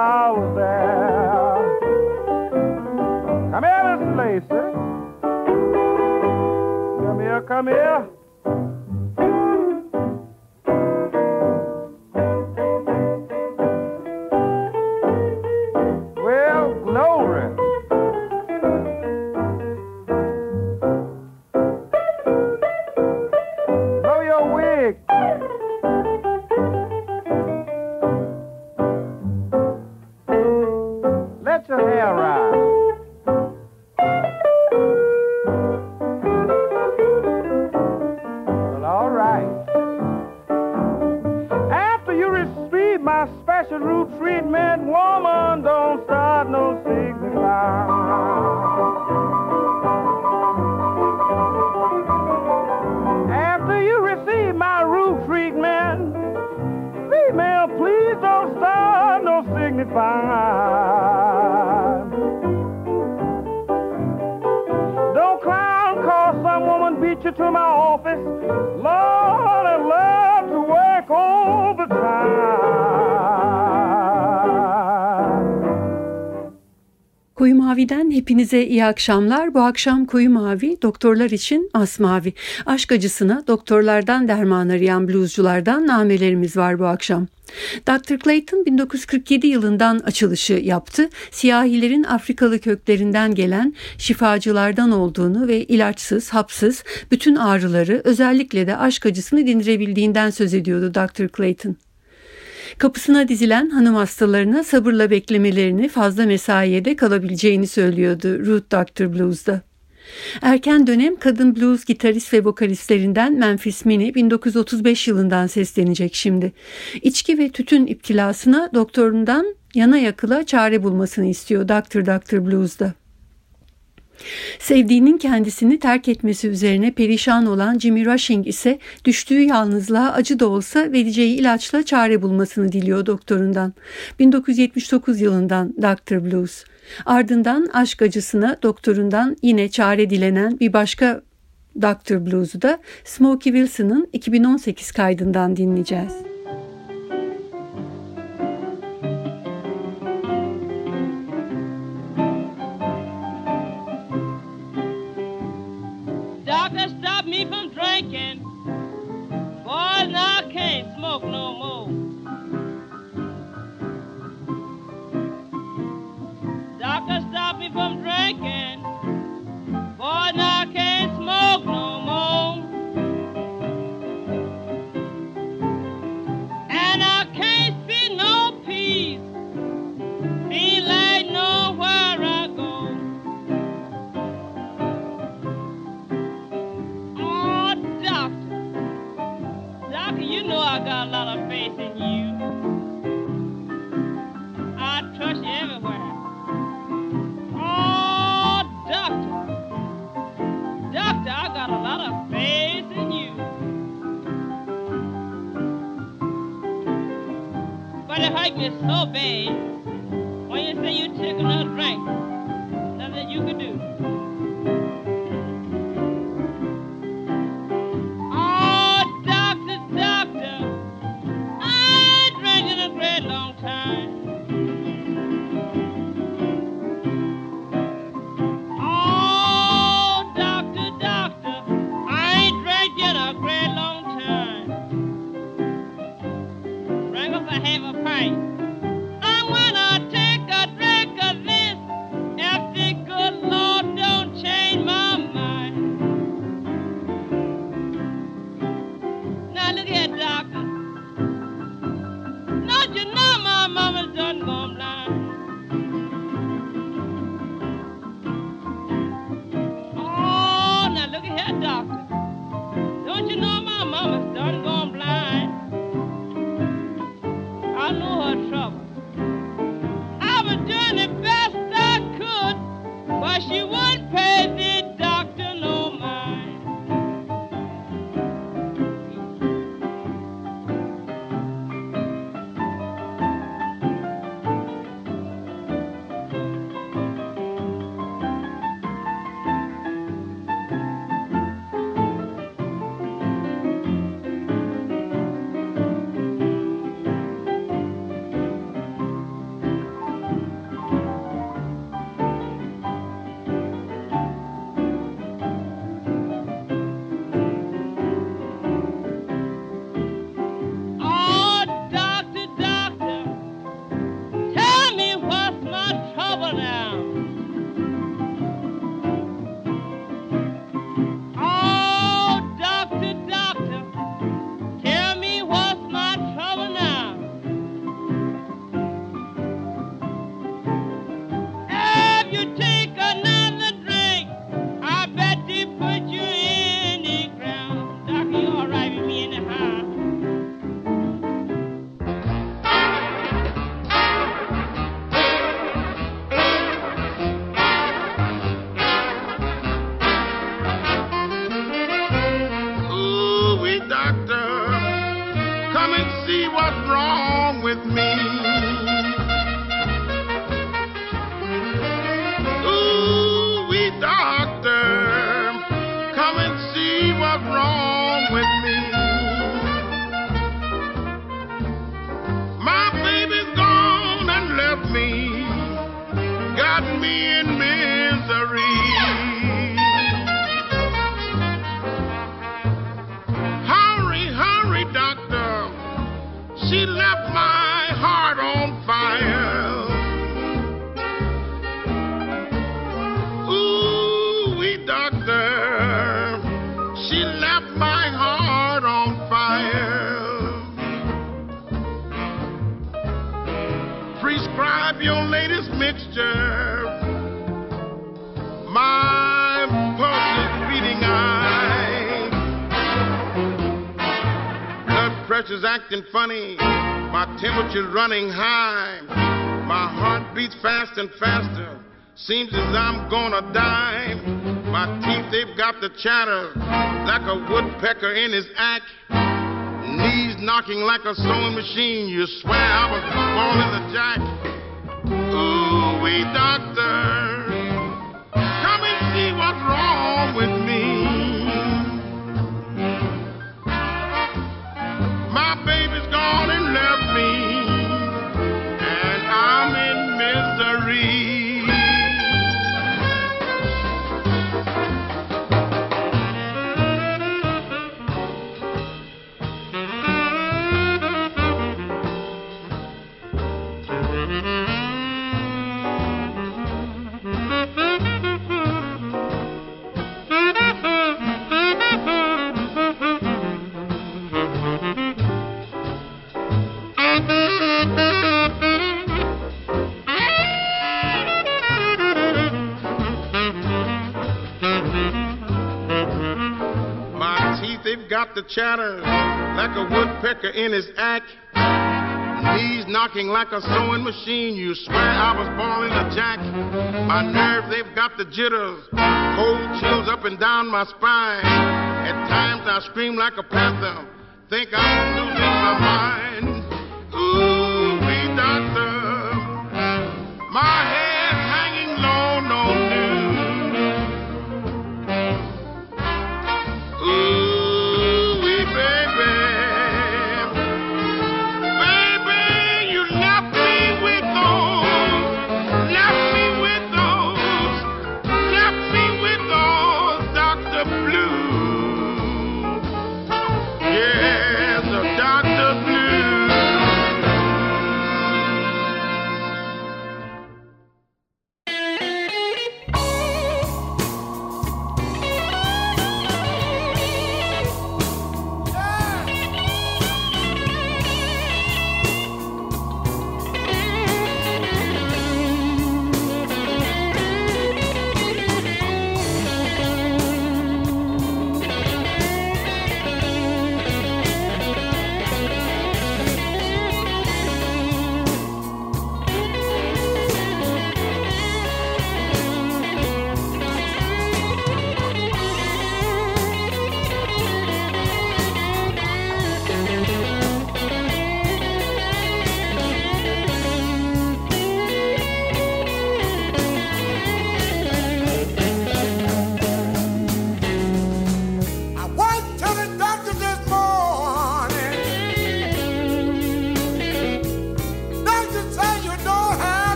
healing power's there. Come here, Mr. Lacey. Come here, come here. Hepinize iyi akşamlar. Bu akşam Koyu Mavi doktorlar için asmavi. Aşk acısına doktorlardan derman arayan bluesculardan namelerimiz var bu akşam. Dr. Clayton 1947 yılından açılışı yaptı. Siyahilerin Afrikalı köklerinden gelen şifacılardan olduğunu ve ilaçsız, hapsız bütün ağrıları özellikle de aşk acısını dindirebildiğinden söz ediyordu Dr. Clayton. Kapısına dizilen hanım hastalarına sabırla beklemelerini fazla mesaiye de kalabileceğini söylüyordu Root Doctor Blues'da. Erken dönem kadın blues gitarist ve vokalistlerinden Memphis Minnie 1935 yılından seslenecek şimdi. İçki ve tütün iptilasına doktorundan yana yakıla çare bulmasını istiyor Dr. Dr. Blues'da. Sevdiğinin kendisini terk etmesi üzerine perişan olan Jimmy Rushing ise düştüğü yalnızlığa acı da olsa vereceği ilaçla çare bulmasını diliyor doktorundan. 1979 yılından Dr. Blues. Ardından aşk acısına doktorundan yine çare dilenen bir başka Dr. Blues'u da Smokey Wilson'ın 2018 kaydından dinleyeceğiz. Me from drinking. Boys, now I can't smoke no more. Doctor stopped me from drinking. Boys, now I can't it me so bad. When you say you took another drink, nothing you could do. Temperature's running high. My heart beats fast and faster. Seems as I'm gonna die. My teeth, they've got the chatter like a woodpecker in his act. Knees knocking like a sewing machine. You swear I was born in the jack. Ooh, wee doctor. got the chatter like a woodpecker in his act. Knees knocking like a sewing machine. You swear I was born in a jack. My nerves, they've got the jitters. Cold chills up and down my spine. At times I scream like a panther. Think I'm losing my mind. Ooh, we doctor. My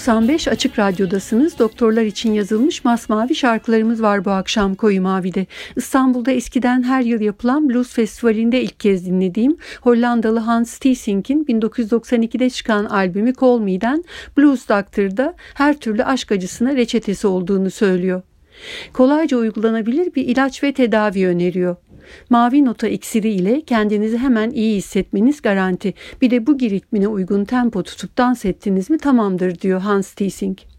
95 Açık Radyo'dasınız. Doktorlar için yazılmış masmavi şarkılarımız var bu akşam Koyu Mavi'de. İstanbul'da eskiden her yıl yapılan Blues Festivali'nde ilk kez dinlediğim Hollandalı Hans Thiesink'in 1992'de çıkan albümü Call Me'den Blues Doctor'da her türlü aşk acısına reçetesi olduğunu söylüyor. Kolayca uygulanabilir bir ilaç ve tedavi öneriyor. Mavi nota iksiri ile kendinizi hemen iyi hissetmeniz garanti. Bir de bu ritmine uygun tempo tutup dans ettiniz mi tamamdır diyor Hans Thiesink.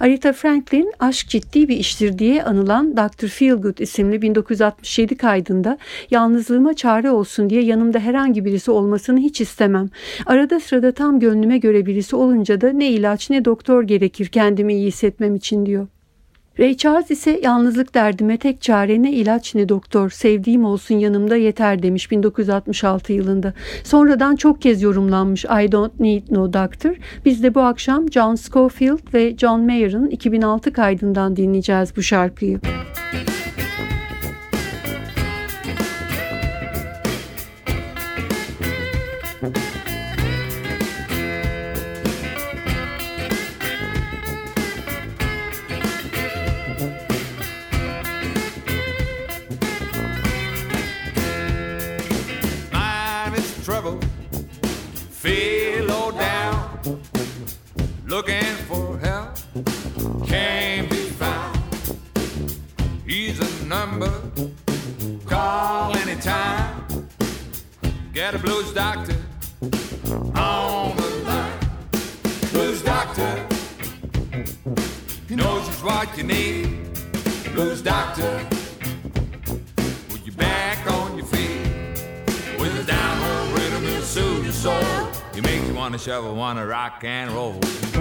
Aretha Franklin aşk ciddi bir iştir diye anılan Dr. Feelgood isimli 1967 kaydında yalnızlığıma çare olsun diye yanımda herhangi birisi olmasını hiç istemem. Arada sırada tam gönlüme göre birisi olunca da ne ilaç ne doktor gerekir kendimi iyi hissetmem için diyor. Ray Charles ise yalnızlık derdime tek çare ne ilaç ne doktor sevdiğim olsun yanımda yeter demiş 1966 yılında. Sonradan çok kez yorumlanmış I Don't Need No Doctor. Biz de bu akşam John Scofield ve John Mayer'ın 2006 kaydından dinleyeceğiz bu şarkıyı. I'm shovel, wanna rock and roll.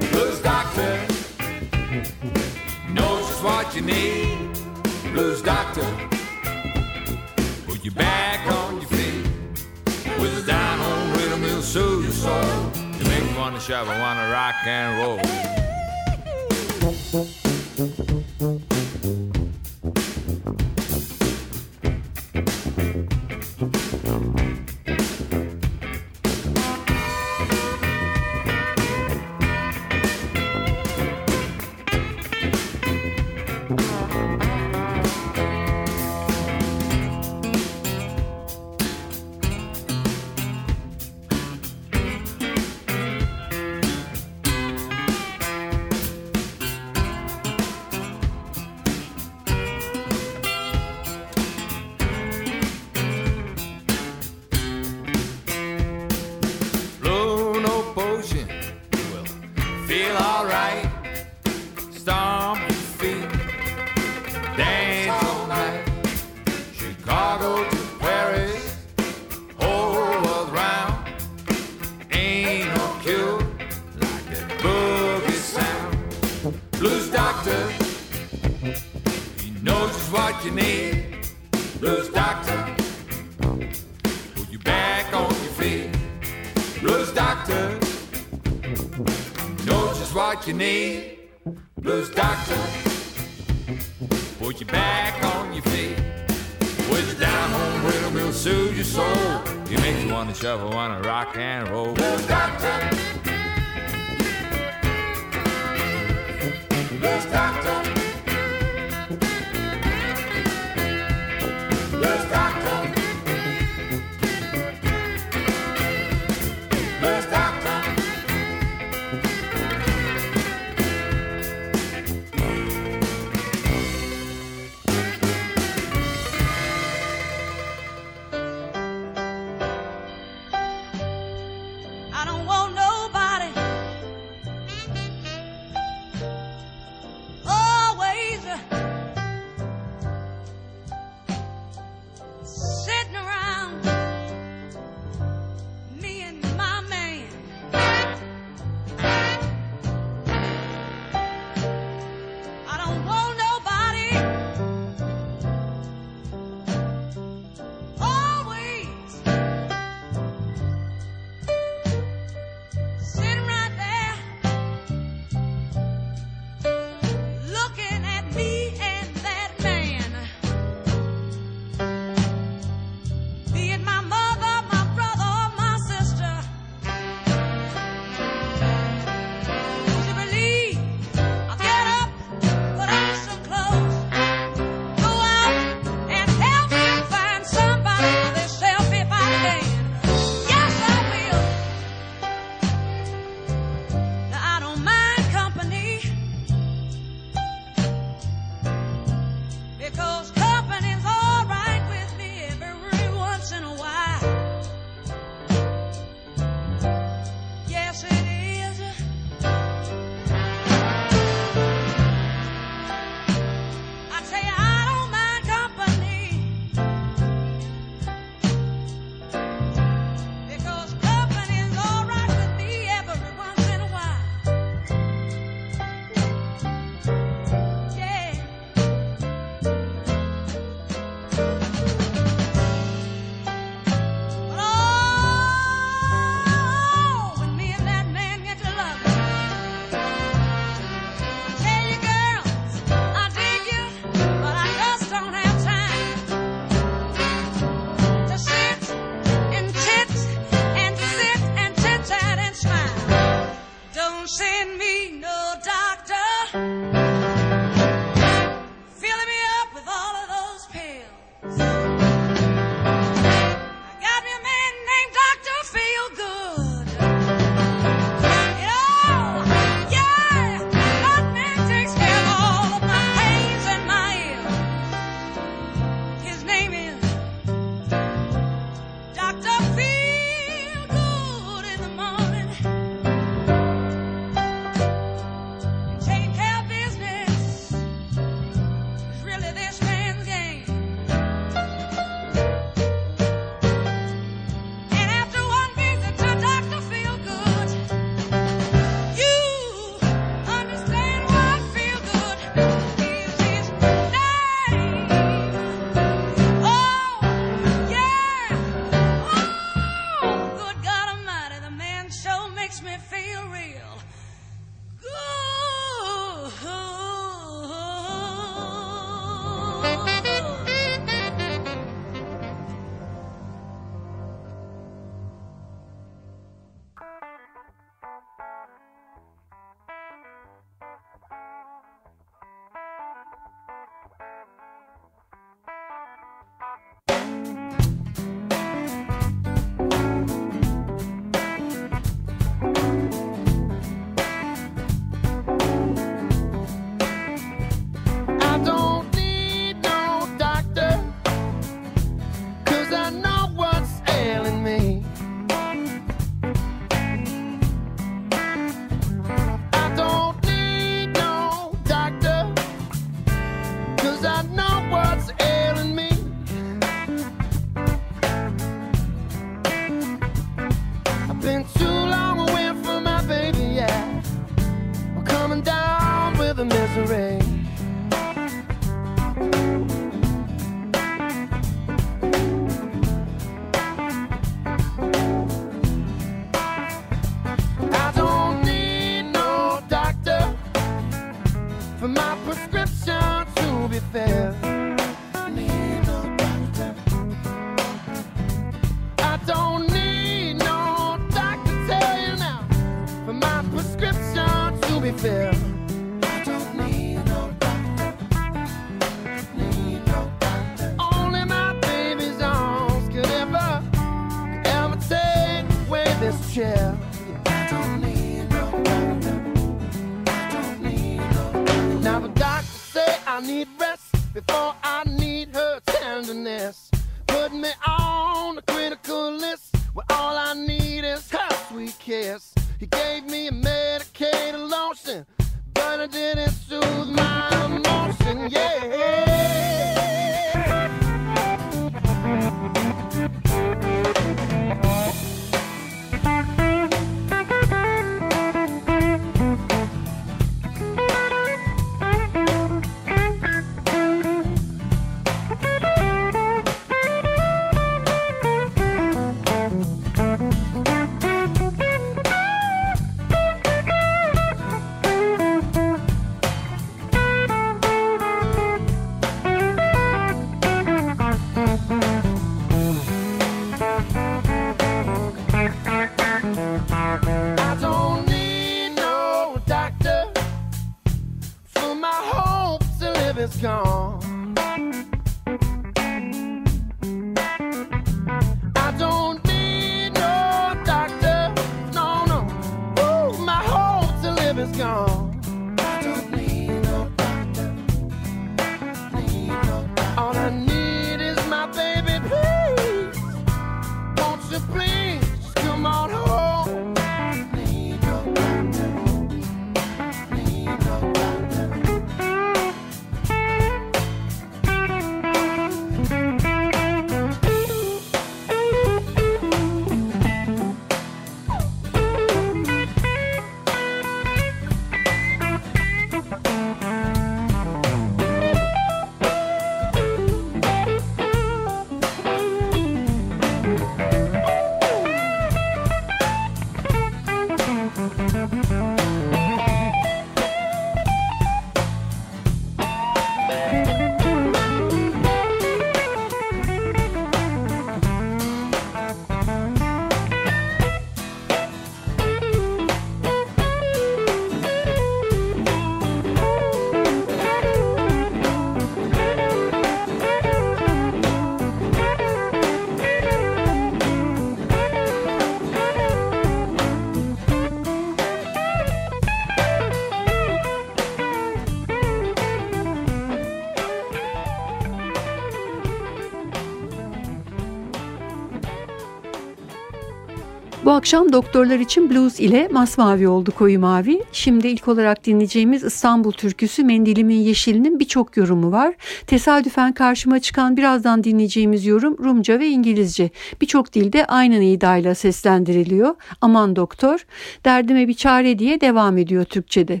Akşam doktorlar için blues ile masmavi oldu koyu mavi. Şimdi ilk olarak dinleyeceğimiz İstanbul türküsü Mendilimin Yeşilinin birçok yorumu var. Tesadüfen karşıma çıkan birazdan dinleyeceğimiz yorum Rumca ve İngilizce. Birçok dilde aynı nidayla seslendiriliyor. Aman doktor, derdime bir çare diye devam ediyor Türkçe'de.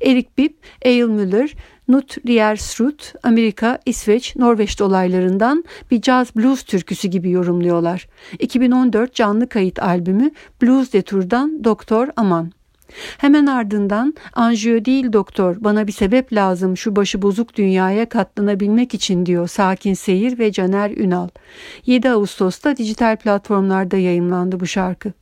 Eric Bibb, Eyal Müller, Nut Riersrud, Amerika, İsveç, Norveç dolaylarından bir jazz blues türküsü gibi yorumluyorlar. 2014 canlı kayıt albümü Blues Detour'dan Doktor Aman. Hemen ardından anjiyo değil doktor bana bir sebep lazım şu başı bozuk dünyaya katlanabilmek için diyor Sakin Seyir ve Caner Ünal. 7 Ağustos'ta dijital platformlarda yayınlandı bu şarkı.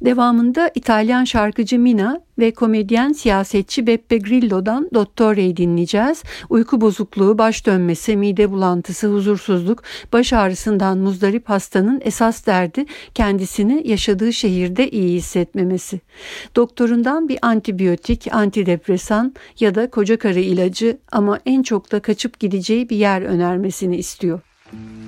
Devamında İtalyan şarkıcı Mina ve komedyen siyasetçi Beppe Grillo'dan Dottore'yi dinleyeceğiz. Uyku bozukluğu, baş dönmesi, mide bulantısı, huzursuzluk, baş ağrısından muzdarip hastanın esas derdi kendisini yaşadığı şehirde iyi hissetmemesi. Doktorundan bir antibiyotik, antidepresan ya da koca karı ilacı ama en çok da kaçıp gideceği bir yer önermesini istiyor. Αχ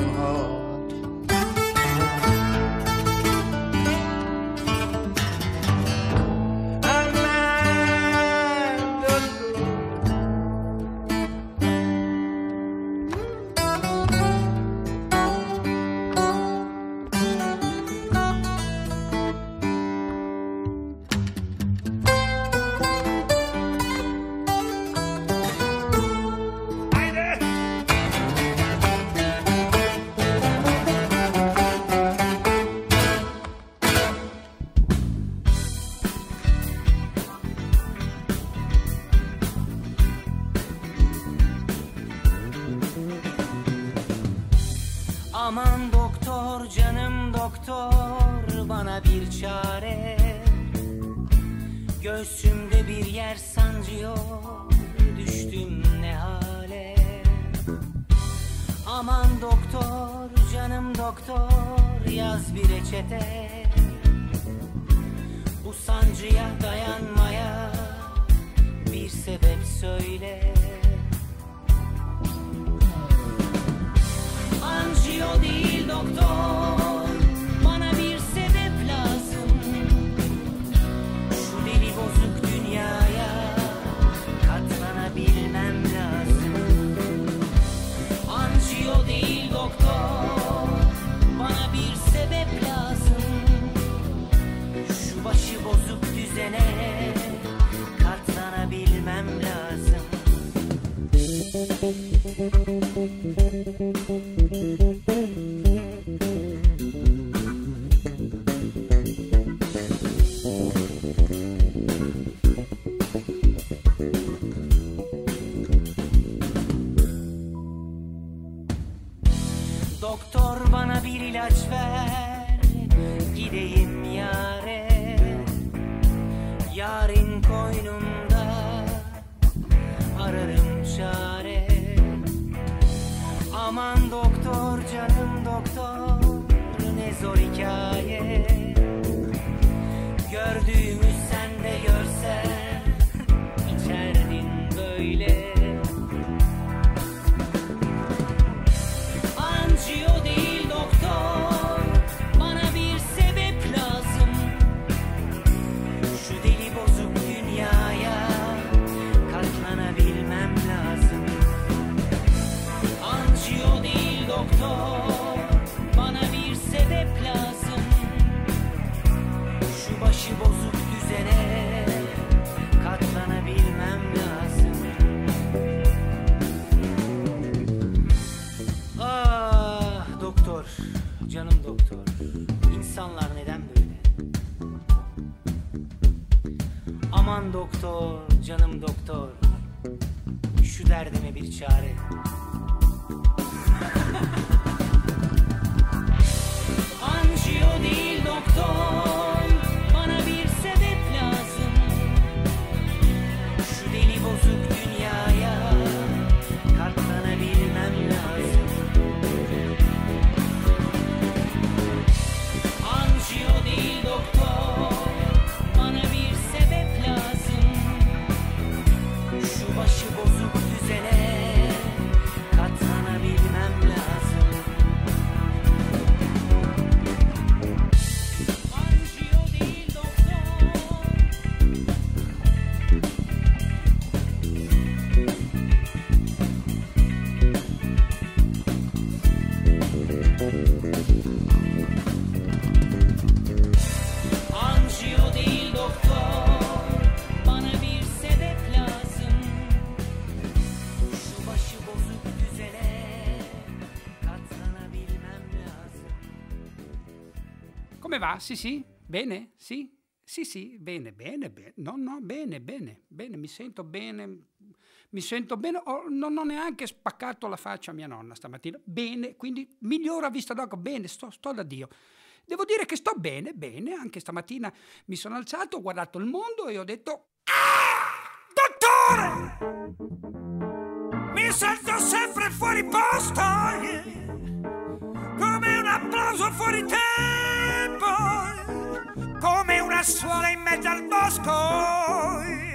doktor Ah, sì, sì, bene, sì, sì, sì, bene, bene, bene, no, no, bene, bene, bene, mi sento bene, mi sento bene, oh, non ho neanche spaccato la faccia a mia nonna stamattina, bene, quindi migliora vista d'occhio, bene, sto, sto da Dio. Devo dire che sto bene, bene, anche stamattina mi sono alzato, ho guardato il mondo e ho detto... Ah, dottore! Mi sento sempre fuori posto, yeah. come un applauso fuori tempo! poi, come una suola in mezzo al bosco,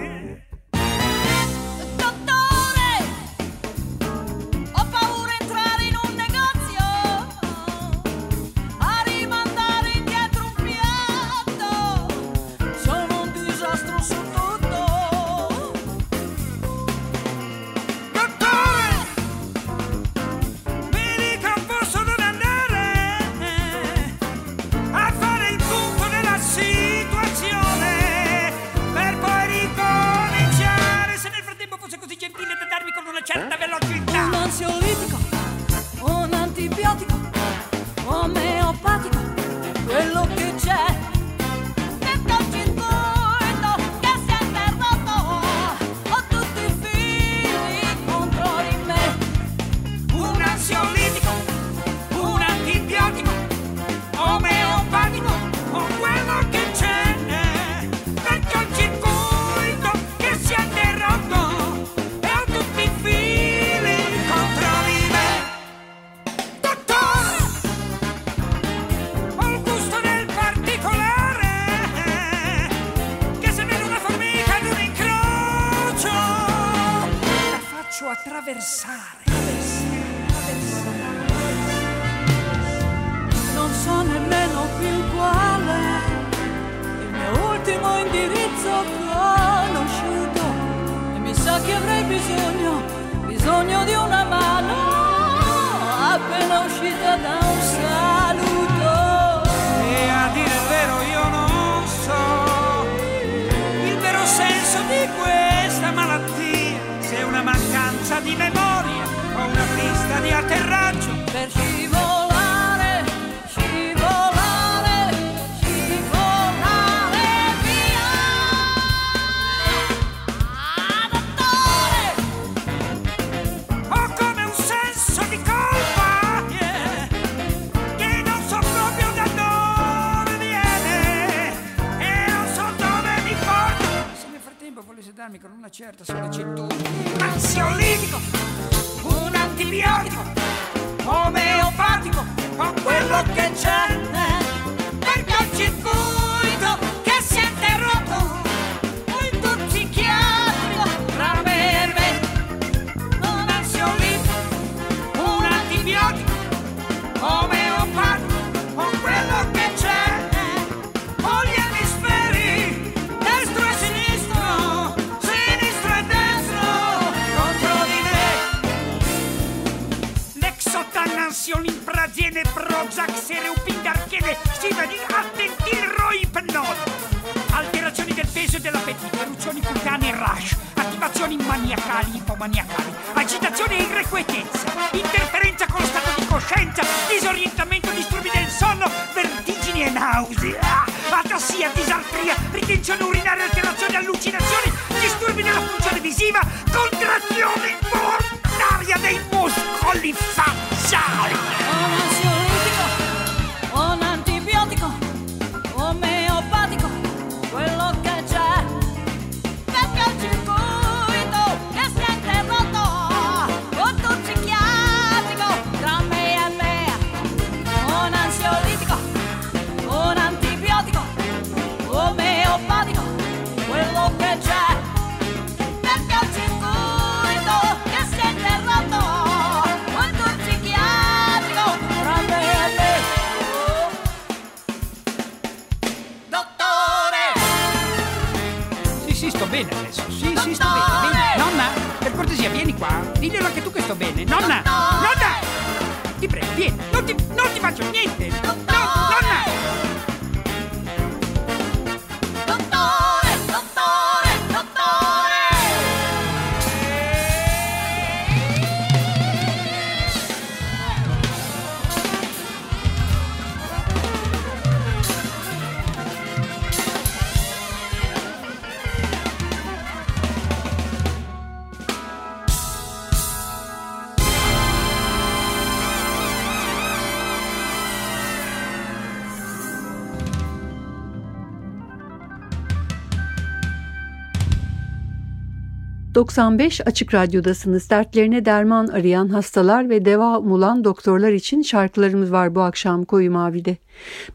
95 Açık Radyo'dasınız. Dertlerine derman arayan hastalar ve deva umulan doktorlar için şarkılarımız var bu akşam Koyu Mavi'de.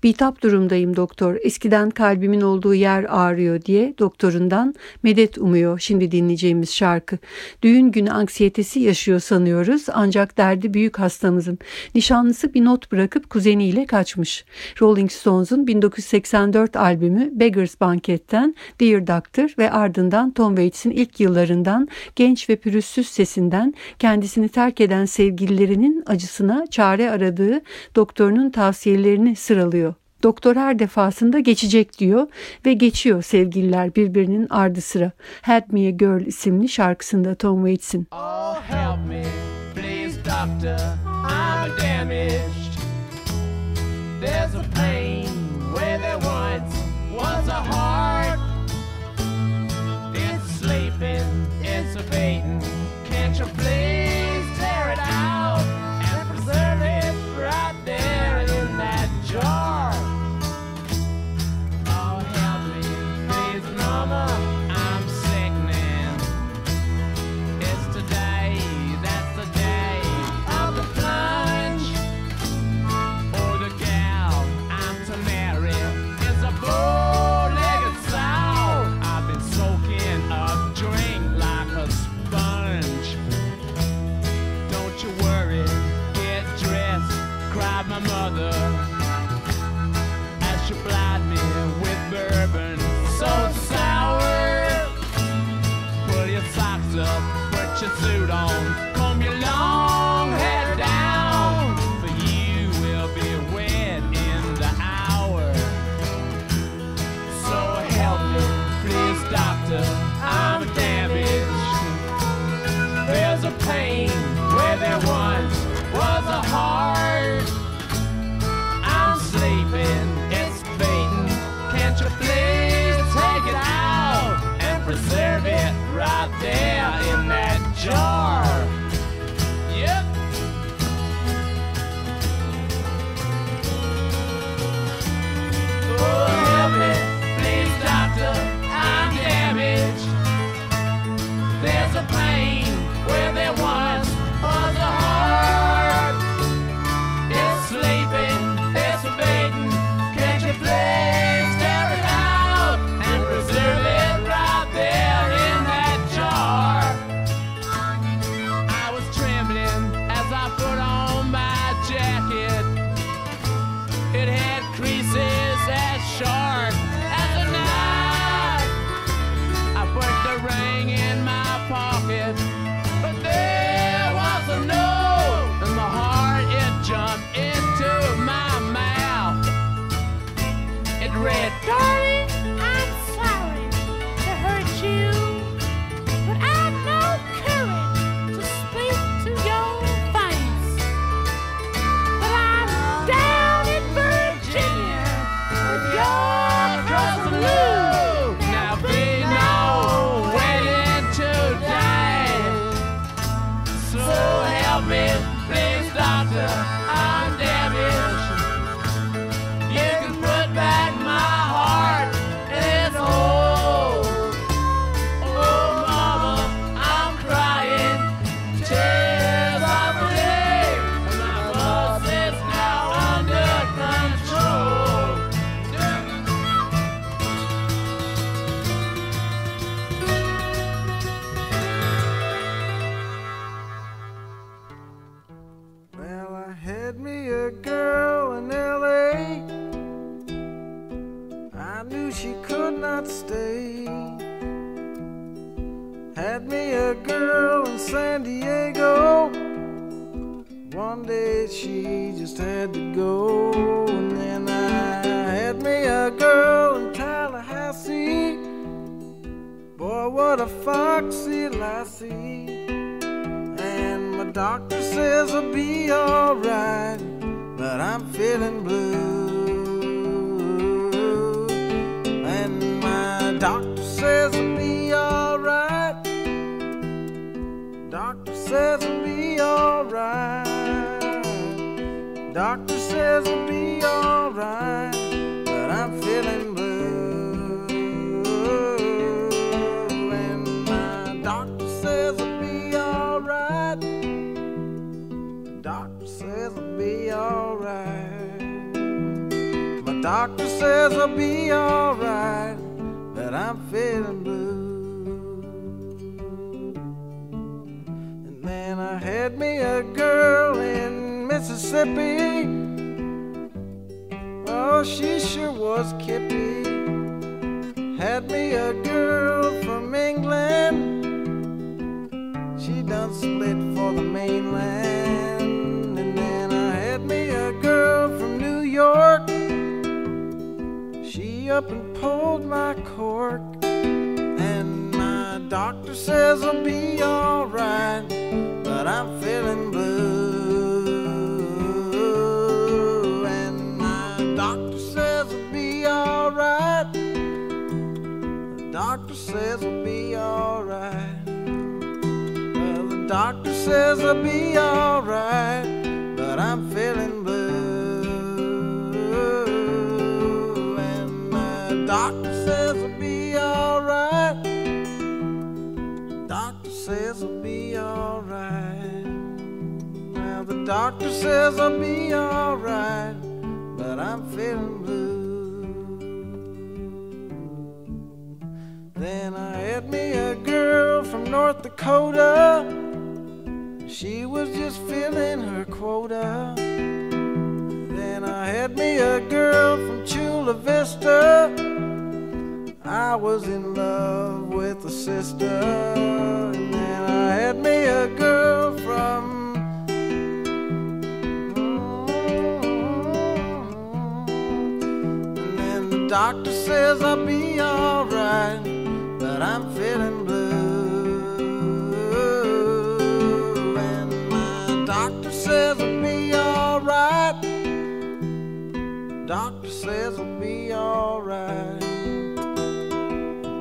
Bitap durumdayım doktor. Eskiden kalbimin olduğu yer ağrıyor diye doktorundan medet umuyor şimdi dinleyeceğimiz şarkı. Düğün günü anksiyetesi yaşıyor sanıyoruz ancak derdi büyük hastamızın. Nişanlısı bir not bırakıp kuzeniyle kaçmış. Rolling Stones'un 1984 albümü Beggar's Banket'ten Dear Doctor ve ardından Tom Waits'in ilk yıllarından genç ve pürüzsüz sesinden kendisini terk eden sevgililerinin acısına çare aradığı doktorunun tavsiyelerini sıralıyor. Doktor her defasında geçecek diyor ve geçiyor sevgililer birbirinin ardı sıra. Help Me A Girl isimli şarkısında Tom Waits'in. Oh help me please doctor I'm damaged There's a pain San Diego. One day she just had to go. And then I had me a girl in Tallahassee. Boy, what a foxy lassie. And my doctor says I'll be alright, but I'm feeling blue. Says I'll be alright. Doctor says I'll be alright, but I'm feeling blue. And my doctor says I'll be alright. Doctor says I'll be alright. My doctor says I'll be alright, but I'm feeling blue. I had me a girl in Mississippi. Oh, she sure was kippy. Had me a girl from England. She done split for the mainland. And then I had me a girl from New York. She up and pulled my cork. And my doctor says I'll be alright. But I'm feeling blue. And my doctor says I'll be alright. The doctor says I'll be alright. Well, the doctor says I'll be alright, but I'm feeling doctor says I'll be alright, but I'm feeling blue. Then I had me a girl from North Dakota. She was just filling her quota. Then I had me a girl from Chula Vista. I was in love with a sister. And then I had me a doctor says I'll be alright, but I'm feeling blue. And my doctor says I'll be alright. Doctor says I'll be alright.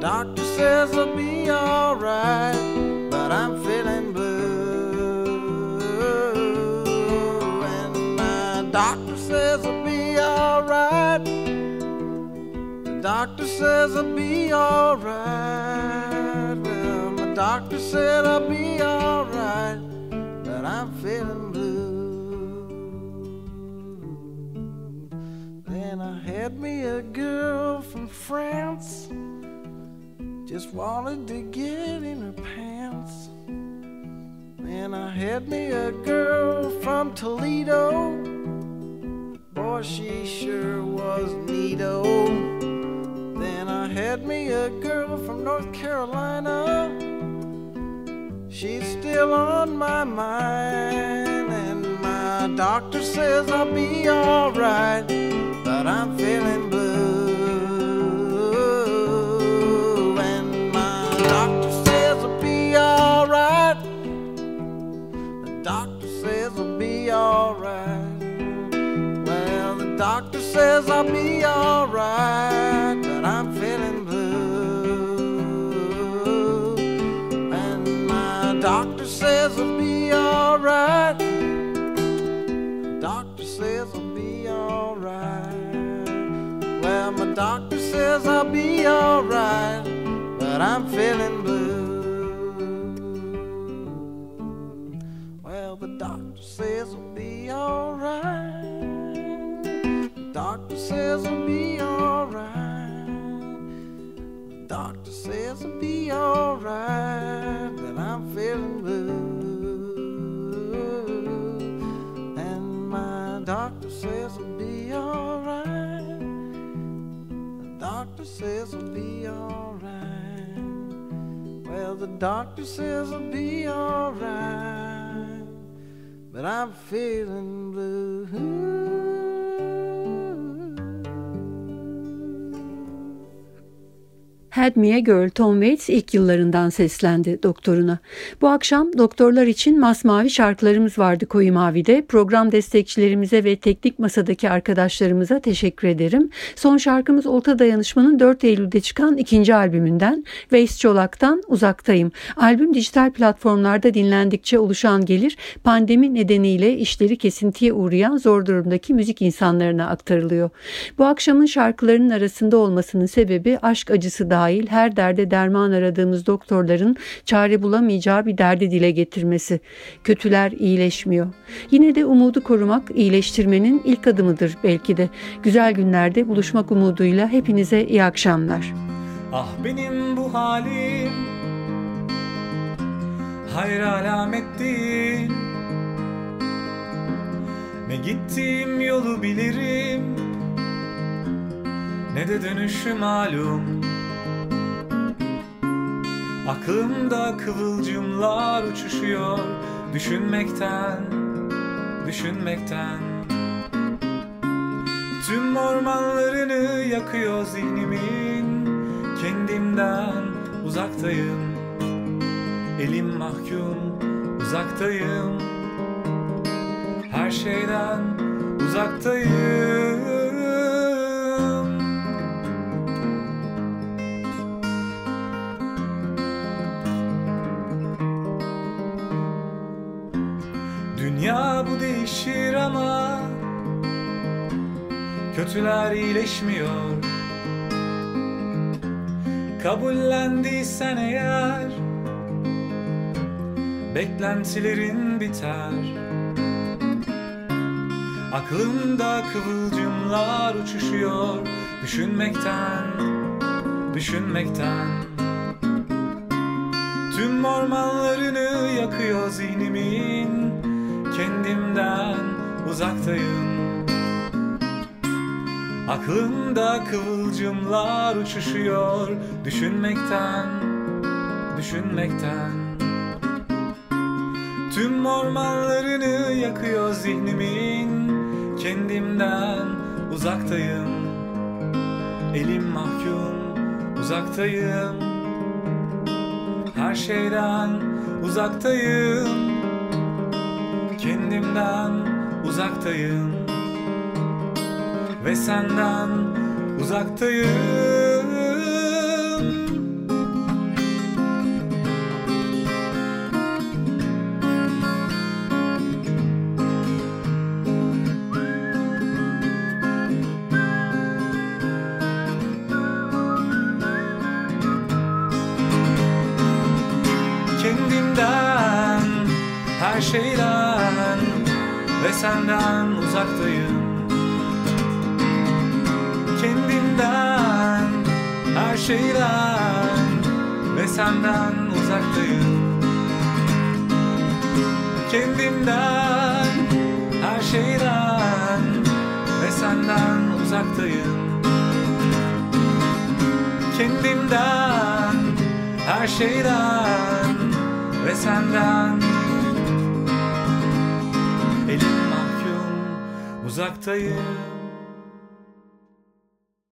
Doctor says I'll be alright, but I'm feeling blue. And my doctor says I'll be alright. Doctor says I'll be alright. Well, my doctor said I'll be alright, but I'm feeling blue. Then I had me a girl from France. Just wanted to get in her pants. And I had me a girl from Toledo. Boy, she sure was neato. Oh. Had me a girl from North Carolina. She's still on my mind. And my doctor says I'll be alright. But I'm feeling blue. And my doctor says I'll be alright. The doctor says I'll be alright. Well, the doctor says I'll be alright, says I'll be alright. Doctor says I'll be alright. Well, my doctor says I'll be alright, but I'm feeling blue. Well, the doctor says I'll be alright. Doctor says I'll be alright. Doctor says I'll be alright, I'm feeling blue. And my doctor says I'll be alright. The doctor says I'll be alright. Well, the doctor says I'll be alright, but I'm feeling blue. Had Me a Girl Tom Waits ilk yıllarından seslendi doktoruna. Bu akşam doktorlar için masmavi şarkılarımız vardı Koyu Mavi'de. Program destekçilerimize ve teknik masadaki arkadaşlarımıza teşekkür ederim. Son şarkımız Olta Dayanışma'nın 4 Eylül'de çıkan ikinci albümünden Veys Çolak'tan Uzaktayım. Albüm dijital platformlarda dinlendikçe oluşan gelir pandemi nedeniyle işleri kesintiye uğrayan zor durumdaki müzik insanlarına aktarılıyor. Bu akşamın şarkılarının arasında olmasının sebebi aşk acısı dahil her derde derman aradığımız doktorların çare bulamayacağı bir derdi dile getirmesi. Kötüler iyileşmiyor. Yine de umudu korumak iyileştirmenin ilk adımıdır belki de. Güzel günlerde buluşmak umuduyla hepinize iyi akşamlar. Ah benim bu halim Hayır alamet değil Ne gittiğim yolu bilirim Ne de dönüşü malum Aklımda kıvılcımlar uçuşuyor Düşünmekten, düşünmekten. Tüm ormanlarını yakıyor zihnimin Kendimden uzaktayım. Elim mahkum uzaktayım. Her şeyden uzaktayım Dünya bu değişir ama Kötüler iyileşmiyor. Kabullendiysen eğer Beklentilerin biter. Aklımda kıvılcımlar uçuşuyor Düşünmekten, düşünmekten. Tüm ormanlarını yakıyor zihnimin Kendimden uzaktayım. Aklımda kıvılcımlar uçuşuyor Düşünmekten, düşünmekten. Tüm ormanlarını yakıyor zihnimin Kendimden uzaktayım. Elim mahkum uzaktayım. Her şeyden uzaktayım Kendimden uzaktayım. Ve senden uzaktayım uzaktayım Kendimden, her şeyden ve senden uzaktayım Kendimden, her şeyden ve senden uzaktayım. Kendimden, her şeyden ve senden uzaktayım